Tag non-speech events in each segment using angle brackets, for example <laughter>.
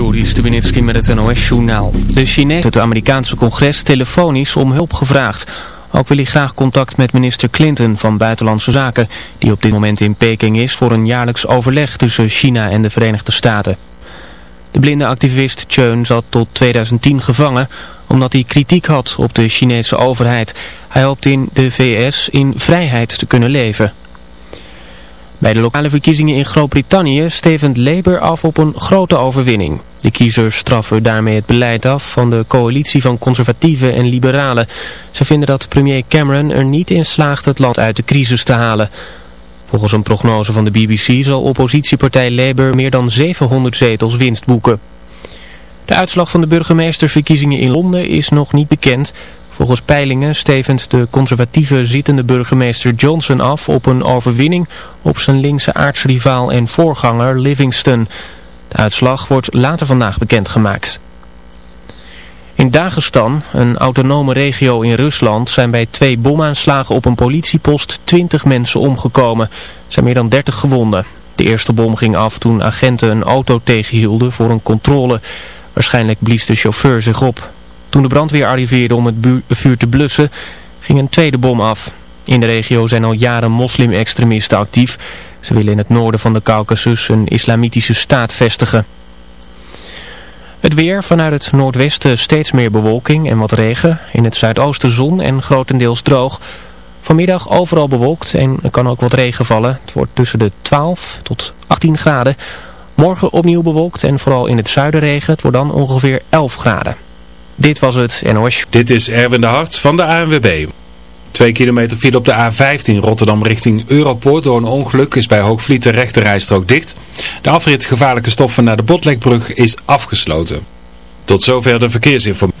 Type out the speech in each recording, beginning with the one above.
Joris Stubenitski met het NOS-journaal. De Chinees het Amerikaanse congres telefonisch om hulp gevraagd. Ook wil hij graag contact met minister Clinton van Buitenlandse Zaken... die op dit moment in Peking is voor een jaarlijks overleg tussen China en de Verenigde Staten. De blinde activist Cheun zat tot 2010 gevangen omdat hij kritiek had op de Chinese overheid. Hij hoopt in de VS in vrijheid te kunnen leven. Bij de lokale verkiezingen in Groot-Brittannië stevend Labour af op een grote overwinning. De kiezers straffen daarmee het beleid af van de coalitie van conservatieven en liberalen. Ze vinden dat premier Cameron er niet in slaagt het land uit de crisis te halen. Volgens een prognose van de BBC zal oppositiepartij Labour meer dan 700 zetels winst boeken. De uitslag van de burgemeestersverkiezingen in Londen is nog niet bekend... Volgens peilingen stevend de conservatieve zittende burgemeester Johnson af op een overwinning op zijn linkse aartsrivaal en voorganger Livingston. De uitslag wordt later vandaag bekendgemaakt. In Dagestan, een autonome regio in Rusland, zijn bij twee bomaanslagen op een politiepost 20 mensen omgekomen. Er zijn meer dan 30 gewonden. De eerste bom ging af toen agenten een auto tegenhielden voor een controle. Waarschijnlijk blies de chauffeur zich op. Toen de brandweer arriveerde om het vuur te blussen, ging een tweede bom af. In de regio zijn al jaren moslim-extremisten actief. Ze willen in het noorden van de Caucasus een islamitische staat vestigen. Het weer vanuit het noordwesten steeds meer bewolking en wat regen. In het zuidoosten zon en grotendeels droog. Vanmiddag overal bewolkt en er kan ook wat regen vallen. Het wordt tussen de 12 tot 18 graden. Morgen opnieuw bewolkt en vooral in het zuiden regen. Het wordt dan ongeveer 11 graden. Dit was het NOS. Dit is Erwin de Hart van de ANWB. Twee kilometer file op de A15 Rotterdam richting Europoort. Door een ongeluk is bij Hoogvliet de rechterrijstrook dicht. De afrit gevaarlijke stoffen naar de Botlekbrug is afgesloten. Tot zover de verkeersinformatie.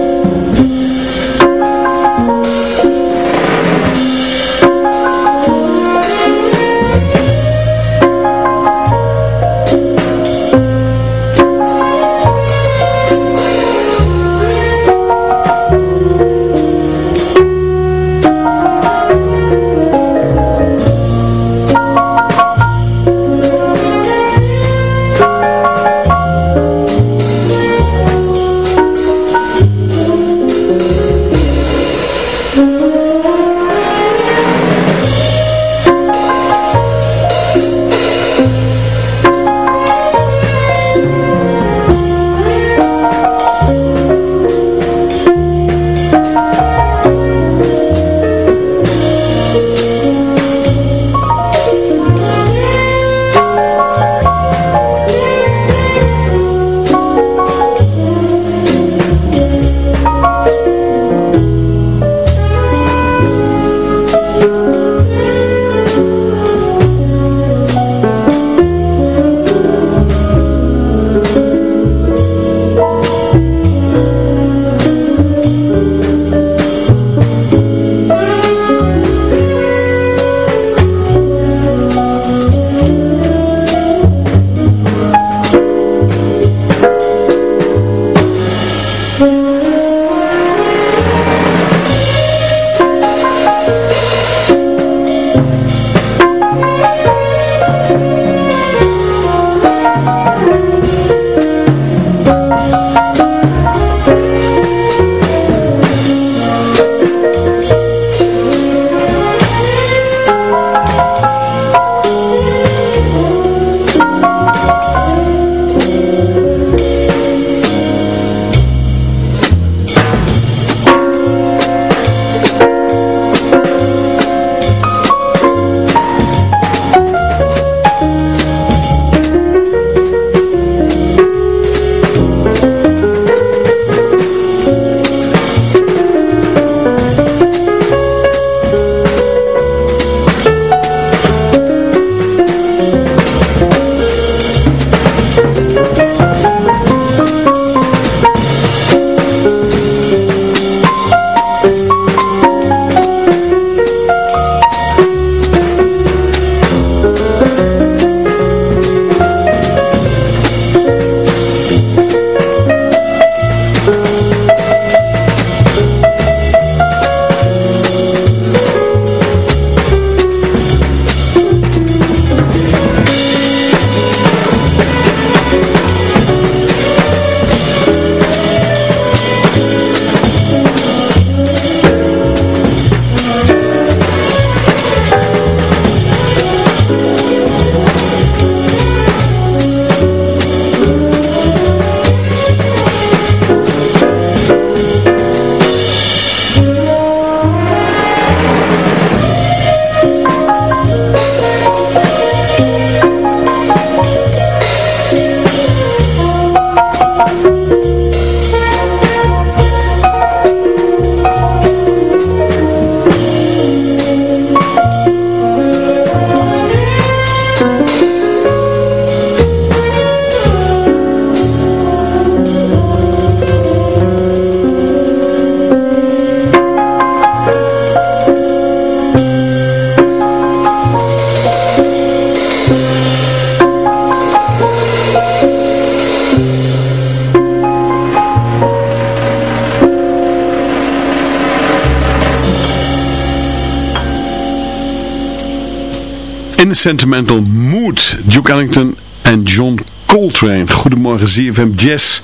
Sentimental Mood. Duke Ellington en John Coltrane. Goedemorgen ZFM Jazz.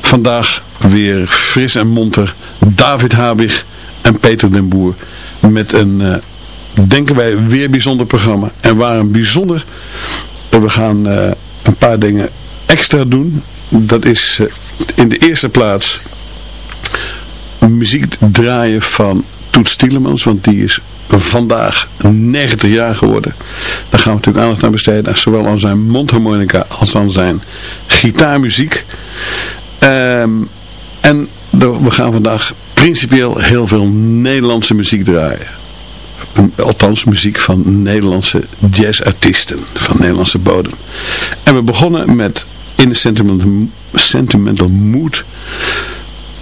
Vandaag weer fris en monter. David Habig en Peter den Boer. Met een, uh, denken wij, weer bijzonder programma. En waarom bijzonder? We gaan uh, een paar dingen extra doen. Dat is in de eerste plaats muziek draaien van Toets Tielemans. Want die is vandaag 90 jaar geworden. Daar gaan we natuurlijk aandacht aan besteden. Zowel aan zijn mondharmonica als aan zijn gitaarmuziek. Um, en we gaan vandaag principieel heel veel Nederlandse muziek draaien. Althans muziek van Nederlandse jazzartiesten. Van Nederlandse bodem. En we begonnen met In the Sentimental, Sentimental Mood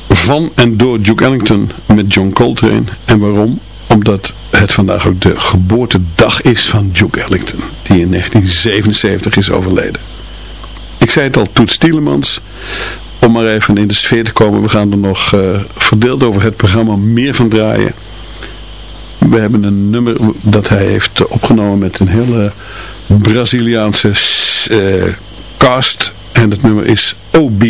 van en door Duke Ellington met John Coltrane. En waarom? Omdat het vandaag ook de geboortedag is van Duke Ellington. Die in 1977 is overleden. Ik zei het al, Toets Tielemans. Om maar even in de sfeer te komen. We gaan er nog uh, verdeeld over het programma meer van draaien. We hebben een nummer dat hij heeft opgenomen met een hele Braziliaanse uh, cast. En het nummer is OB.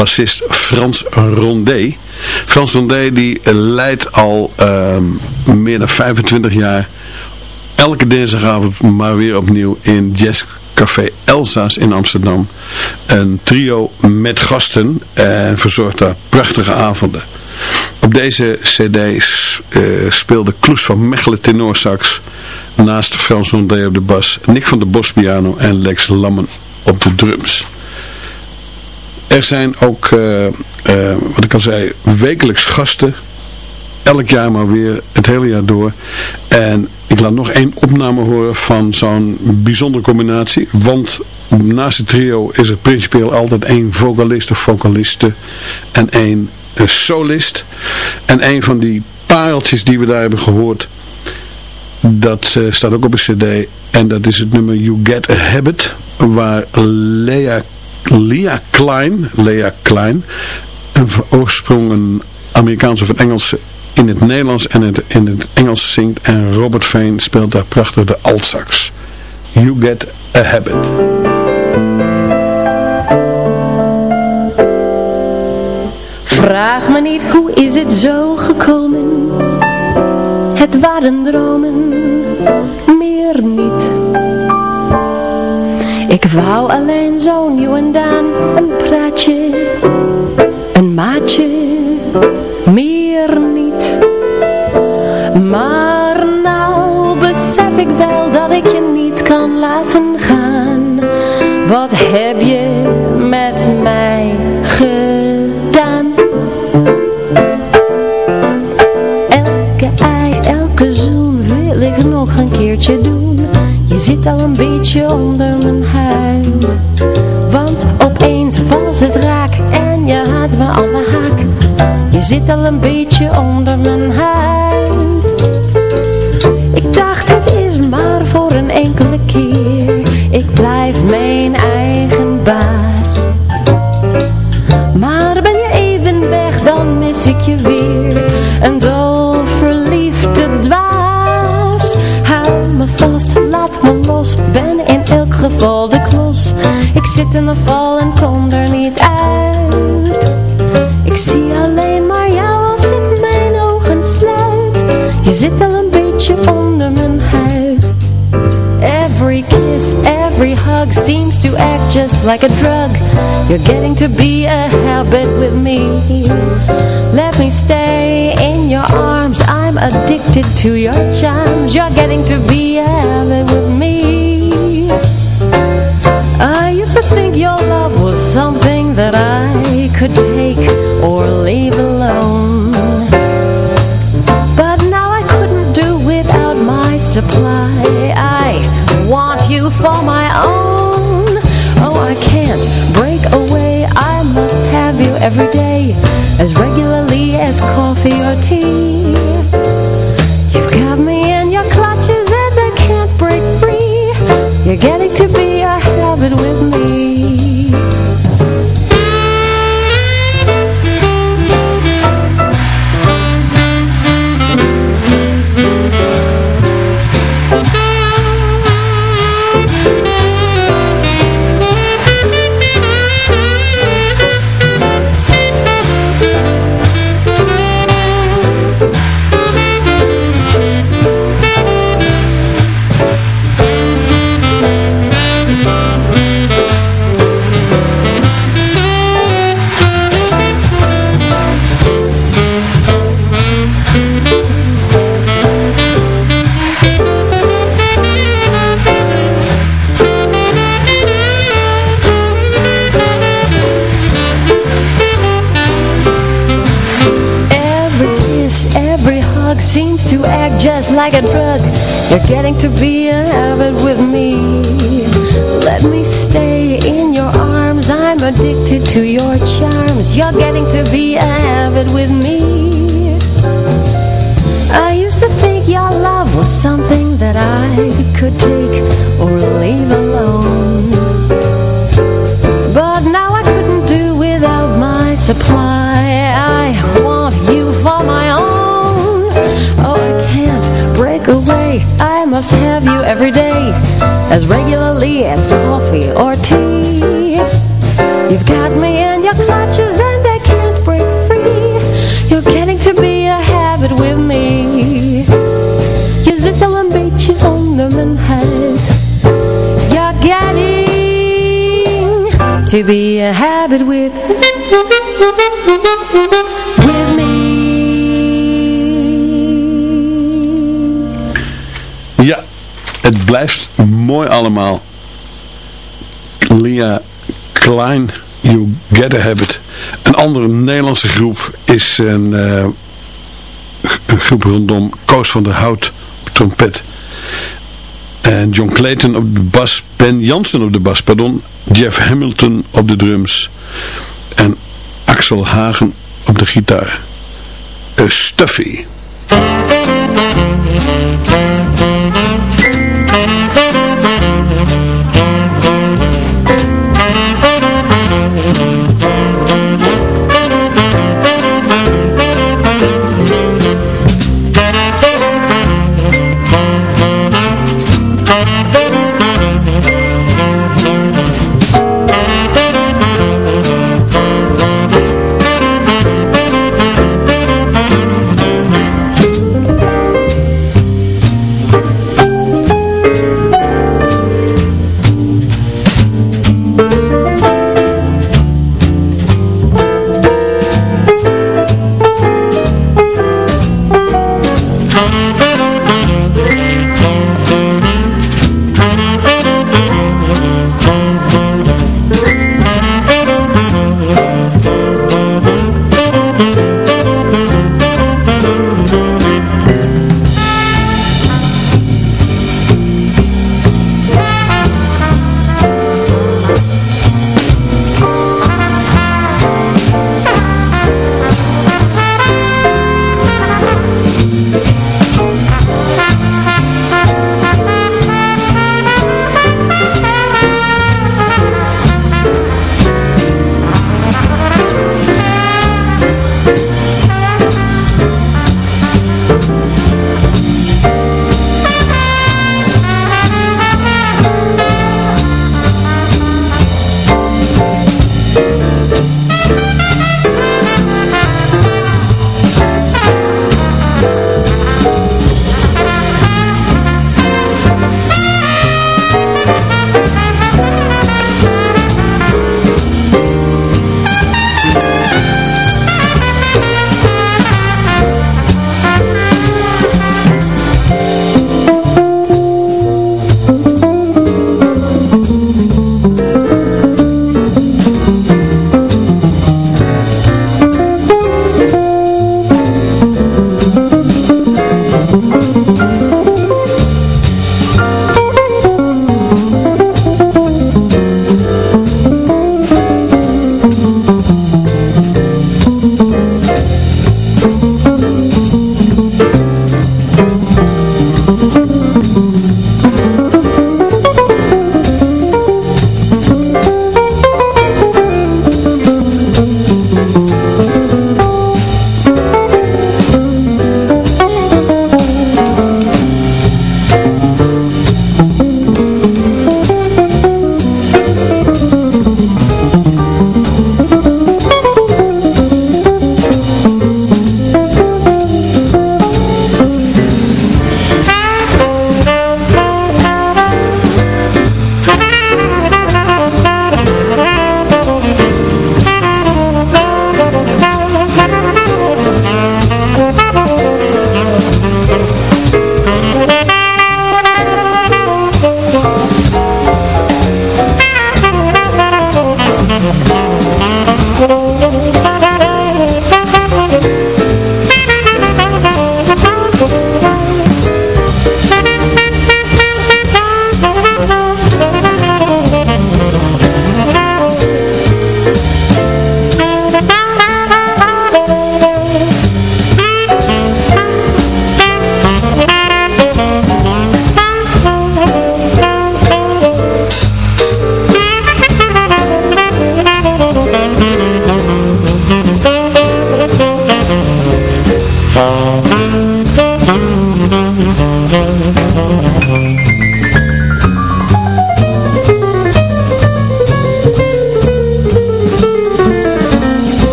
Bassist Frans Rondé. Frans Rondé die leidt al ehm, meer dan 25 jaar elke dinsdagavond maar weer opnieuw in Jazzcafé Elsa's in Amsterdam. Een trio met gasten en verzorgt daar prachtige avonden. Op deze cd uh, speelde Kloes van Mechelen tenorsax, naast Frans Rondé op de bas, Nick van der Bos piano en Lex Lammen op de drums. Er zijn ook, uh, uh, wat ik al zei, wekelijks gasten. Elk jaar maar weer, het hele jaar door. En ik laat nog één opname horen van zo'n bijzondere combinatie. Want naast het trio is er principieel altijd één vocalist of vocaliste en één uh, solist. En een van die pareltjes die we daar hebben gehoord, dat staat ook op een cd. En dat is het nummer You Get a Habit, waar Lea, Lea Klein, Lea Klein, een oorsprong een Amerikaanse of een Engelse in het Nederlands en het, in het Engels zingt. En Robert Veen speelt daar prachtig de altsax. You Get a Habit. Vraag me niet hoe is het zo gekomen Het waren dromen wou alleen zo nieuw en dan Een praatje Een maatje Meer niet. Maar nou besef ik wel Dat ik je niet kan laten gaan. Wat heb je met mij Zit al een beetje onder mijn huid. Want opeens was het raak En je had me al mijn haak. Je zit al een beetje onder mijn huid in elk geval de klos. Ik zit in een val en kom er niet uit. Ik zie alleen maar jou als ik mijn ogen sluit. Je zit al een beetje onder mijn huid. Every kiss, every hug seems to act just like a drug. You're getting to be a habit with me. Let me stay in your arms. I'm addicted to your charms. You're getting to be a habit with me think your love was something that I could take or leave alone. But now I couldn't do without my supply. I want you for my own. Oh, I can't break away. I must have you every day As regularly as coffee or tea like a drug. You're getting to be a habit with me. Let me stay in your arms. I'm addicted to your charms. You're getting to be a habit with me. I used to think your love was something that I could take or leave alone every day As regularly as coffee or tea. You've got me in your clutches and I can't break free. You're getting to be a habit with me. Je zit al een beetje onder mijn huid You're getting to be a habit with With blijft mooi allemaal. Lia Klein, You Get a Habit. Een andere Nederlandse groep is een, eh, een groep rondom Koos van der Hout op trompet. En John Clayton op de bas, Ben Jansen op de bas, pardon. Jeff Hamilton op de drums. En Axel Hagen op de gitaar. Eh, Stuffy.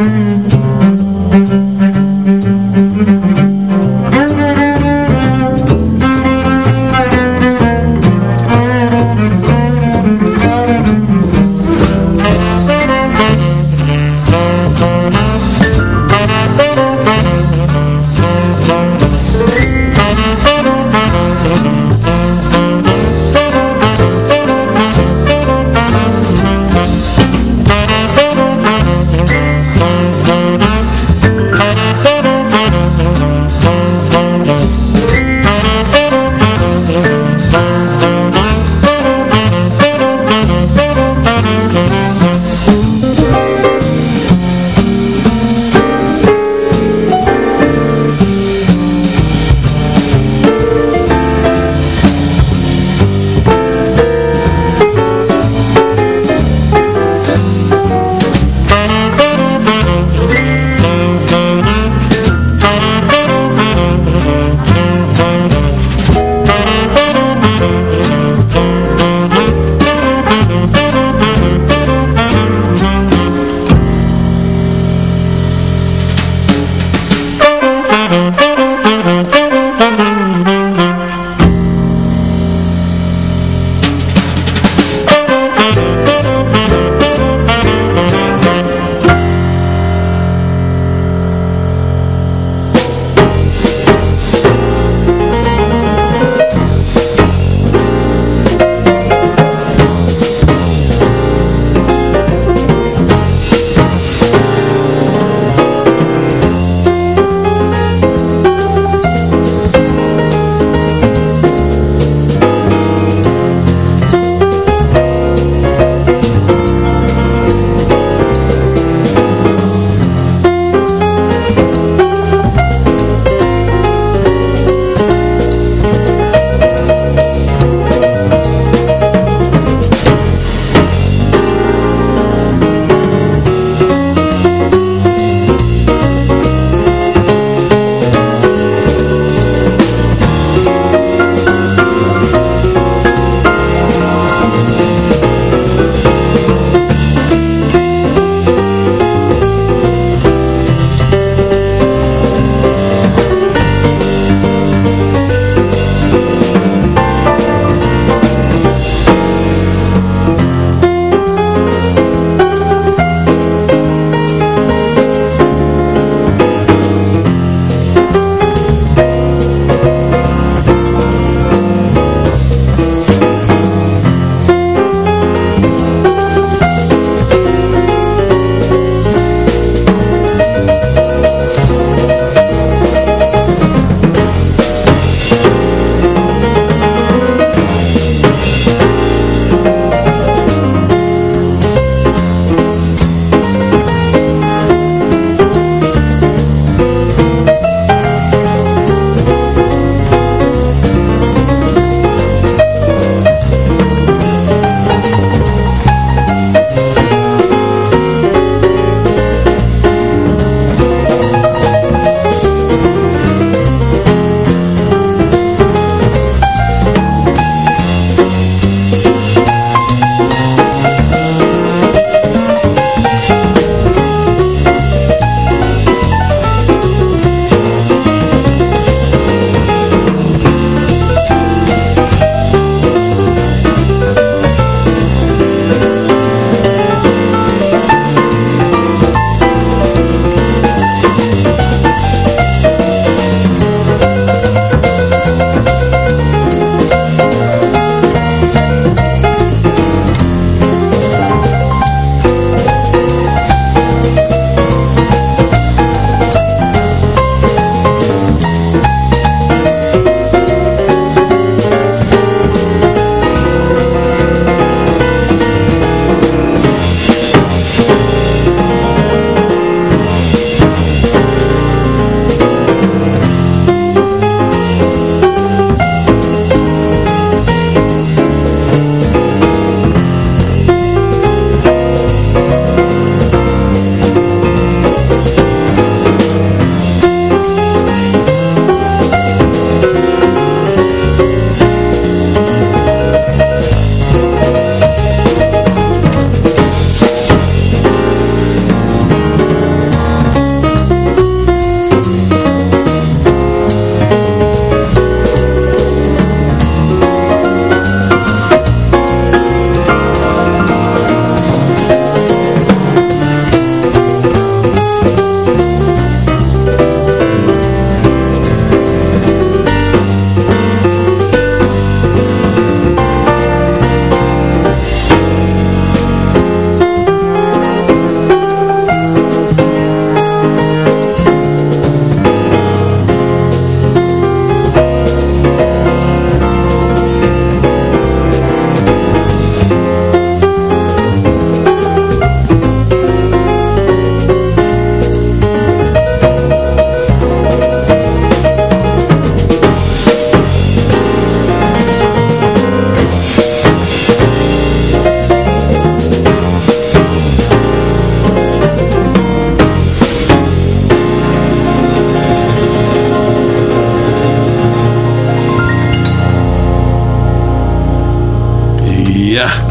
Mm-hmm.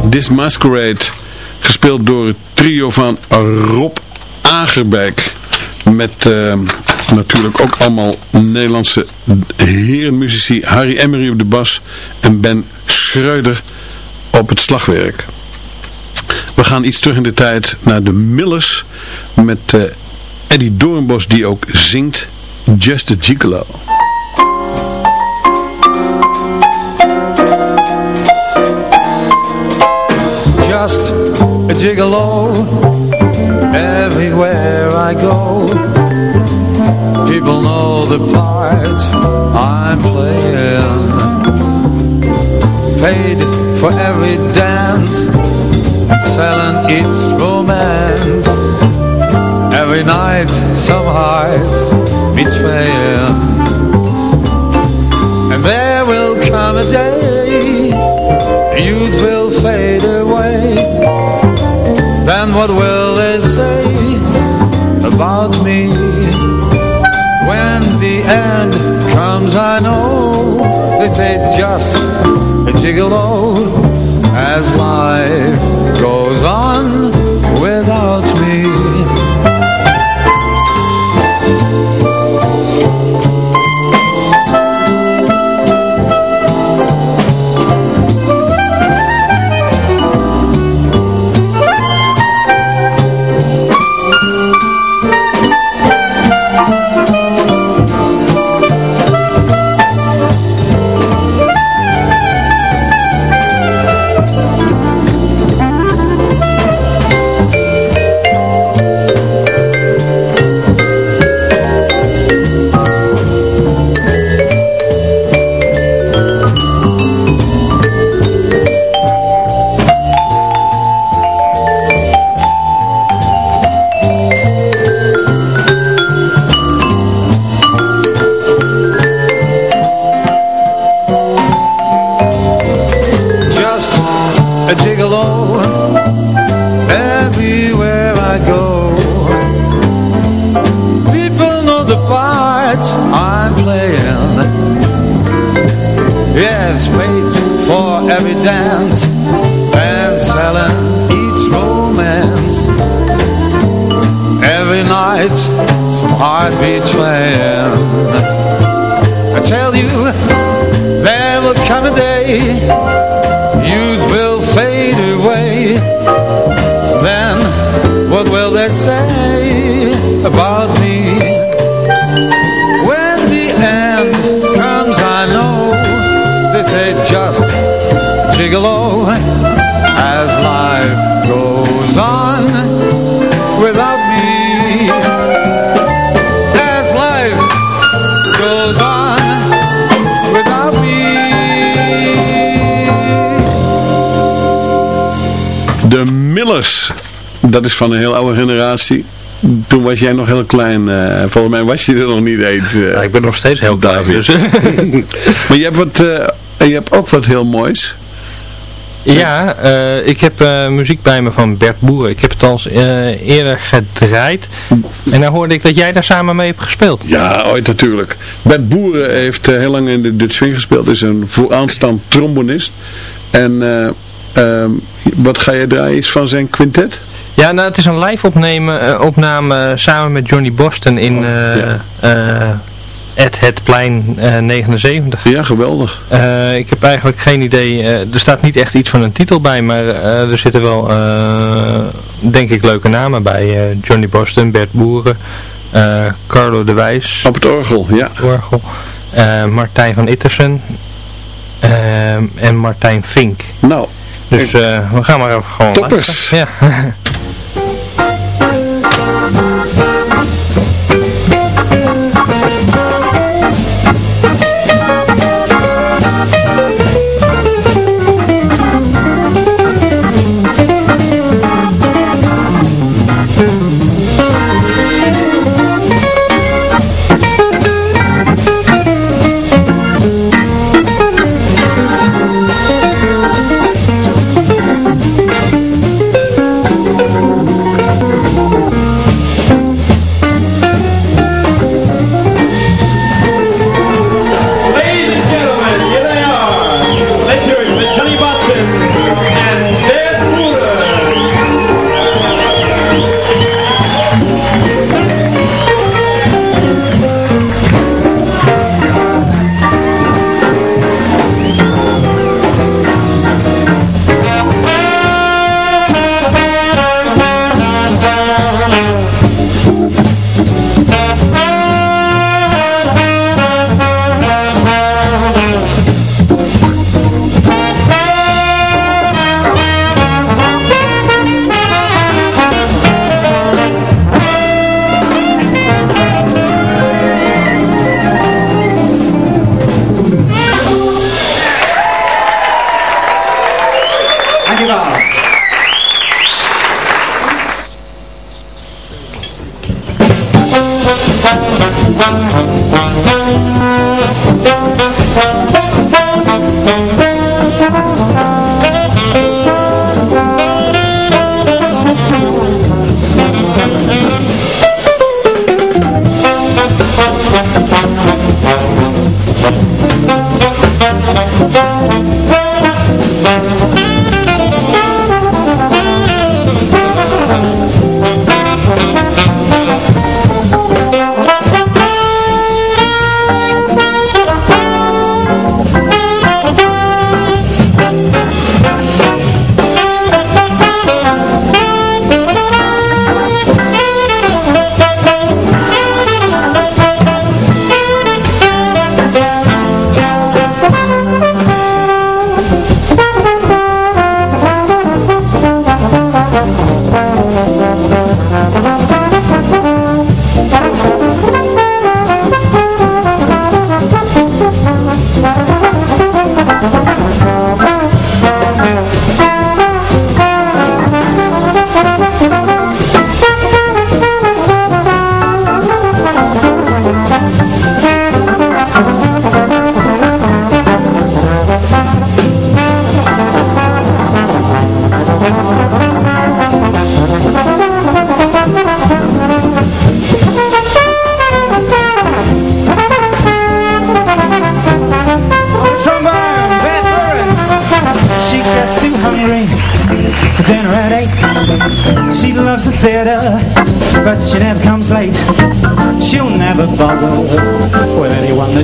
This Masquerade, gespeeld door het trio van Rob Agerbeek. Met eh, natuurlijk ook allemaal Nederlandse herenmuzici. Harry Emery op de bas en Ben Schreuder op het slagwerk. We gaan iets terug in de tijd naar de Millers met uh, Eddie Doornbos die ook zingt Just a Gigolo. Just a gigolo everywhere I go. People know the part I'm playing. Paid for every dance Selling each romance. Every night some heart betraying. And there will come a day Youth will fade away Then what will they say about me? When the end comes I know They say just a gigolo As life goes on De Millers, dat is van een heel oude generatie. Toen was jij nog heel klein. eh, volgens mij was je er nog niet eens. eh, ik ben nog steeds heel klein. Dus, <laughs> maar je hebt, wat, eh, je hebt ook wat heel moois. ja, ik heb muziek bij me van Bert Boeren. Ik heb het al eens eh, eerder gedraaid. En dan hoorde ik dat jij daar samen mee hebt gespeeld. Ja, ooit natuurlijk. Bert Boeren heeft heel lang in de Dutch Swing gespeeld. Is een vooraanstaand trombonist. En eh, ehm, wat ga je draaien? Iets van zijn quintet? Ja, nou, het is een live eh, opname samen met Johnny Boston in eh ja. eh, Ed Het Plein eh, 79. Ja, geweldig. Eh, ik heb eigenlijk geen idee, eh, er staat niet echt iets van een titel bij, maar eh, er zitten wel, eh, denk ik, leuke namen bij. Eh, Johnny Boston, Bert Boeren, eh, Carlo de Wijs, Op het orgel, ja. orgel, eh, Martijn van Ittersen eh, en Martijn Vink. Nou, Dus eh, we gaan maar even gewoon Toppers. luisteren. Ja. <laughs>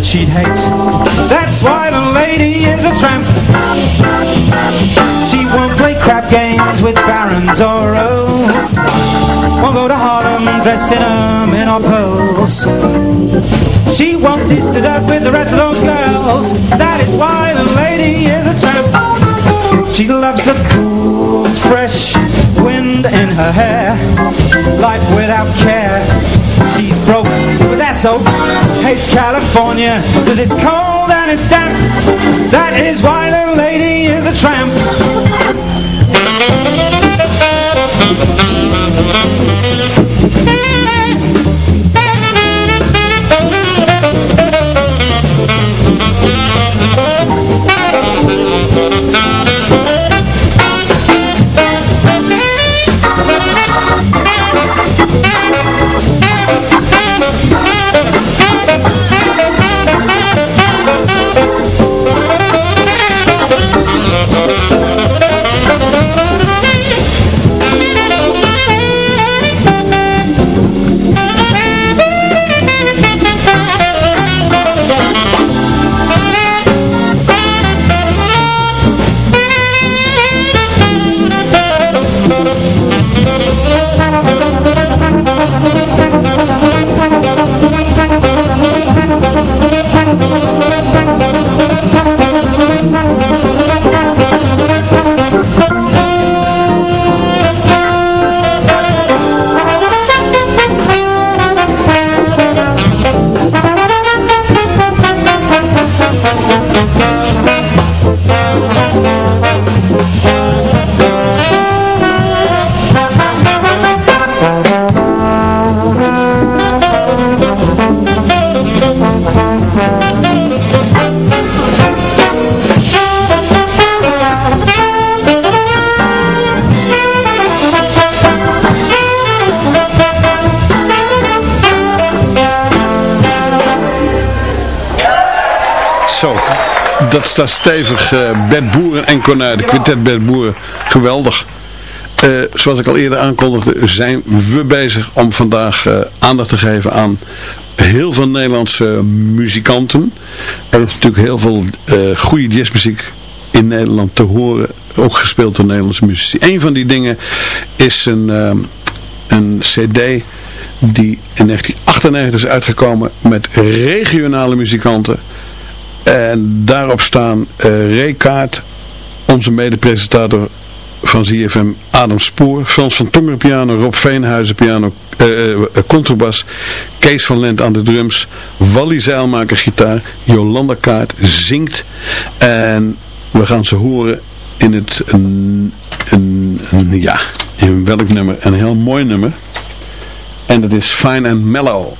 that she'd hate. That's why the lady is a tramp. She won't play crap games with barons or earls. Won't go to Harlem dressed in ermine or pearls. She won't dish it up with the rest of those girls. That is why the lady is a tramp. She loves the cool, fresh wind in her hair. Life without care. Broke, but that's so. Hates California, cause it's cold and it's damp. That is why the lady is a tramp. Staat stevig. eh Bert Boeren en Cornuit, de quintet Bert Boeren. Geweldig. Eh, zoals ik al eerder aankondigde, zijn we bezig om vandaag eh, aandacht te geven aan heel veel Nederlandse muzikanten. Er is natuurlijk heel veel goede jazzmuziek in Nederland te horen, ook gespeeld door Nederlandse muzici. Een van die dingen is een, een cd die in 1998 is uitgekomen met regionale muzikanten. En daarop staan uh, Ray Kaart, onze medepresentator van ZFM Adam Spoor, Frans van Tongeren piano, Rob Veenhuizen piano, eh, eh, contrabas, Kees van Lent aan de drums, Wally Zeilmaker gitaar, Jolanda Kaart zingt. En we gaan ze horen in het, een, een, een, ja, in welk nummer, een heel mooi nummer. En dat is Fine and Mellow.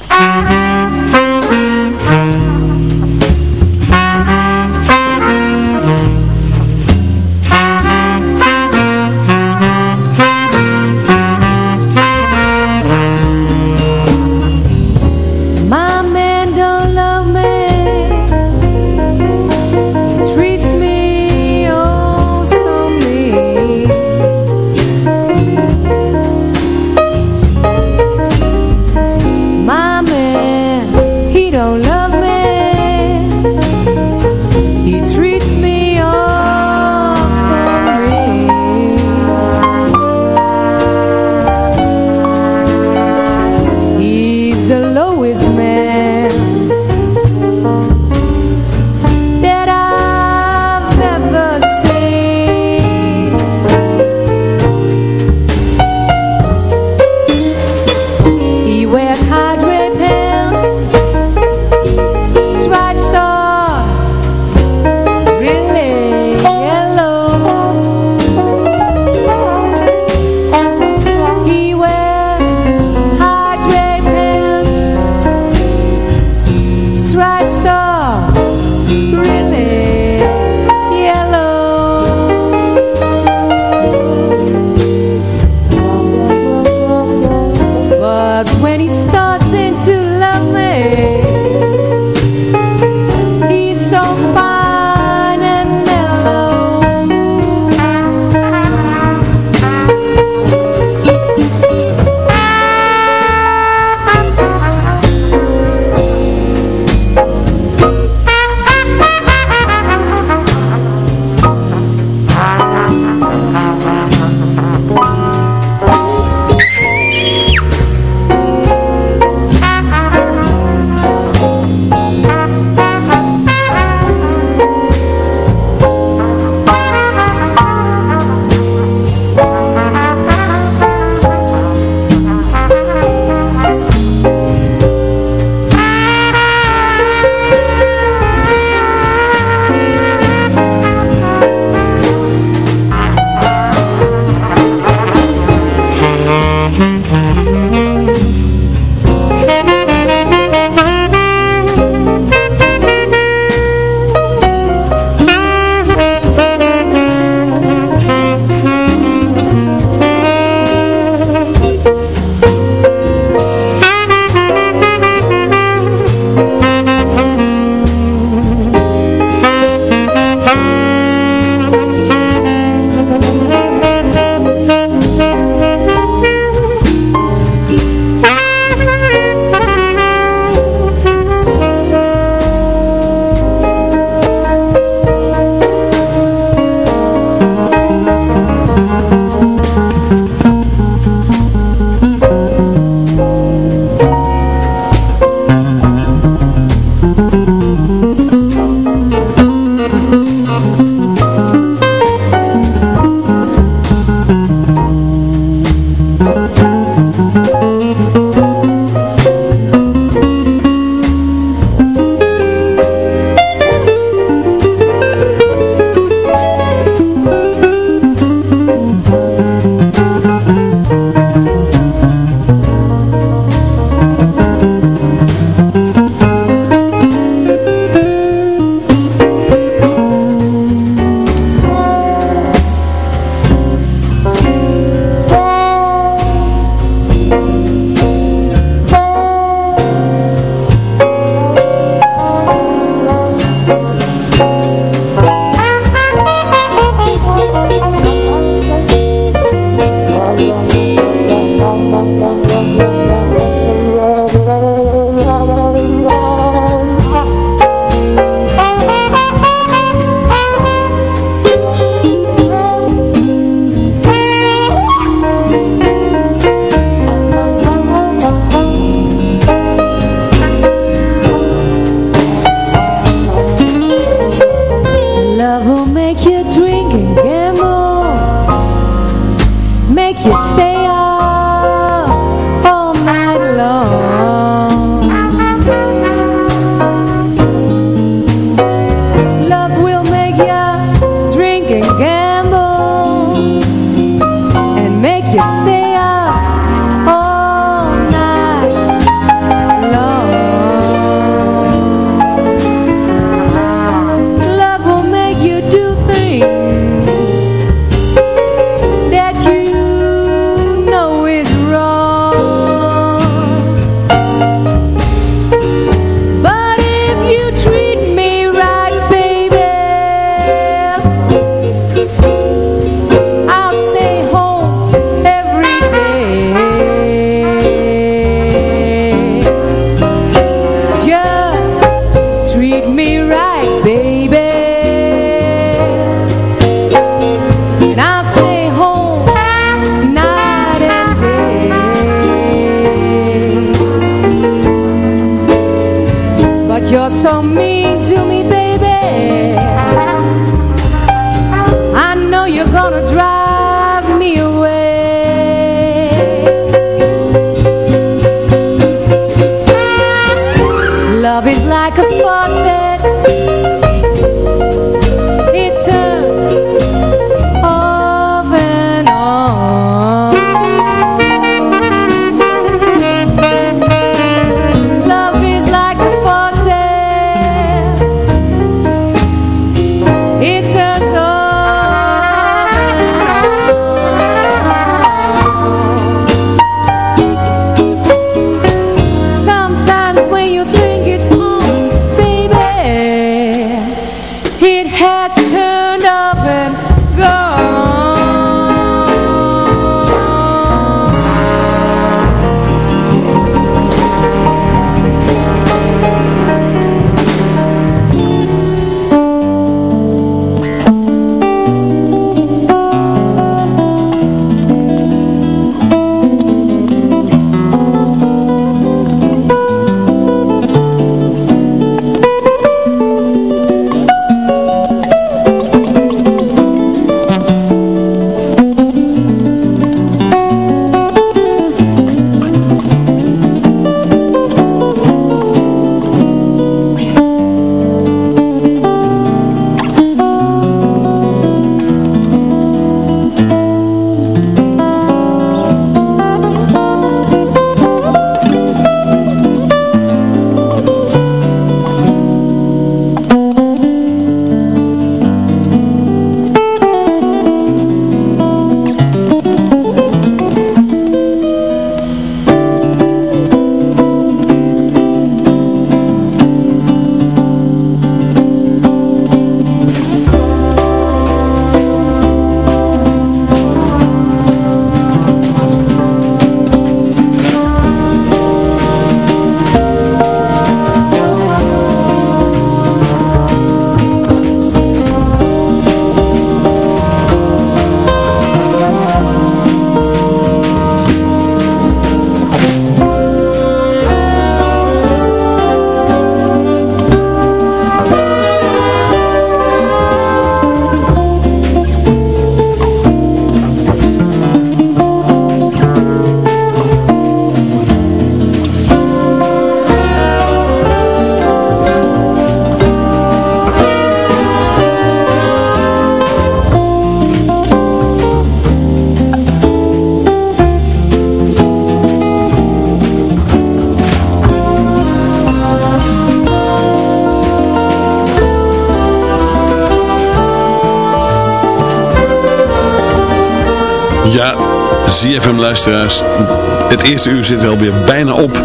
Het eerste uur zit er alweer bijna op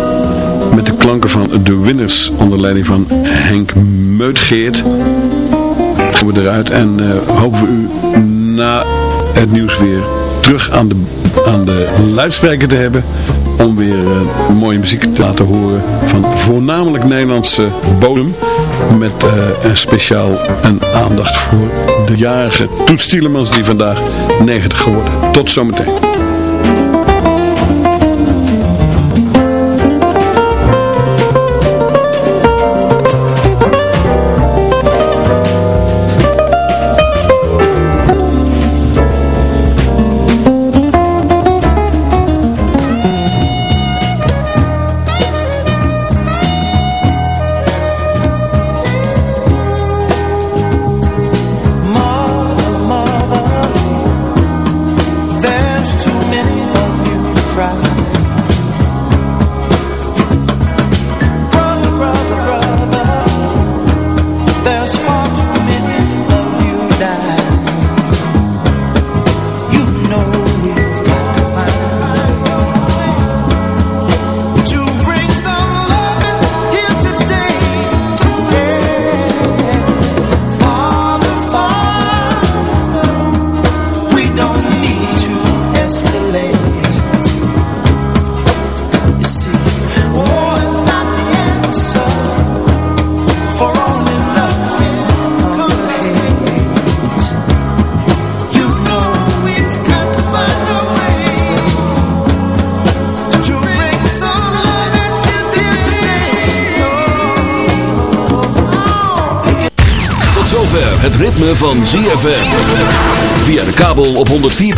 met de klanken van de winners onder leiding van Henk Meutgeert. Gaan eruit en eh, hopen we u na het nieuws weer terug aan de, aan de luidspreker te hebben om weer eh, mooie muziek te laten horen van voornamelijk Nederlandse bodem met eh, een speciaal een aandacht voor de jarige Toets Tielemans die vandaag 90 geworden. Tot zometeen.